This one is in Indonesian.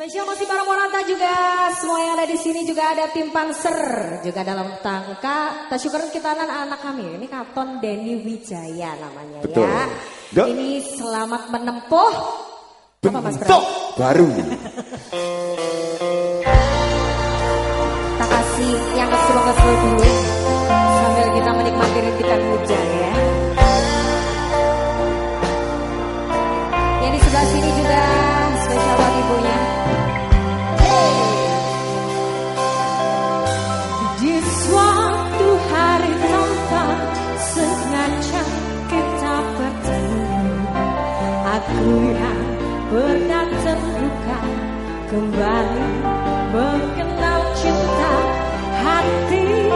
Spesial masih para Monata juga semua yang ada di sini juga ada tim Panser juga dalam tangka tasyukuran kita anak-anak kami ini Katon Denny Wijaya namanya Betul. ya. Ini selamat menempuh apa Mas Bram? Bentuk baru. Kita kasih yang kesel-kesel dulu sambil kita menikmati rintikan hujan ya. Yang di sebelah sini juga pernah terluka kembali mengenal cinta hati